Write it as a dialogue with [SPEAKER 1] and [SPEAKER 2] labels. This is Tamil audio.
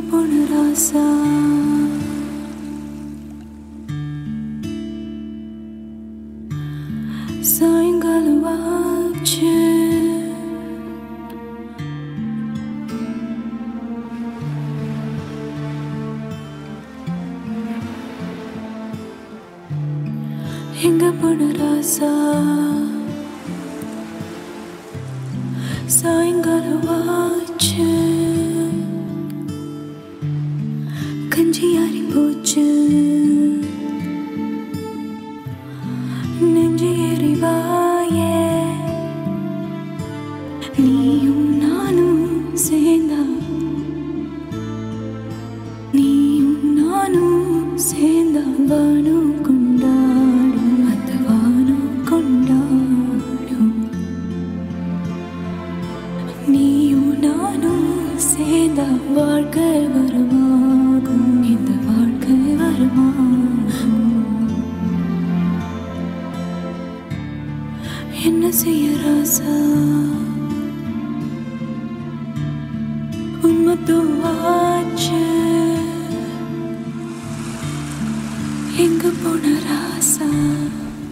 [SPEAKER 1] பொண்ணு ராசா. சாயங்காலம் ஆச்சு. எங்க பொண்ணு ராசா? சாயங்காலம் ஆச்சு. கஞ்சி ஆறி போச்சு? நெஞ்சு எறிவாயே நீயும் நானும் சேர்ந்தா? நீயும் நானும் சேர்ந்தா? வானம் கொண்டாடும் அந்த வானம் கொண்டாடும். நீயும் நானும் சேர்ந்தா? வாழ்க்கை வரும் என்ன செய்ய ராசா? உண்மை தூவாச்சு. எங்க போன ராசா?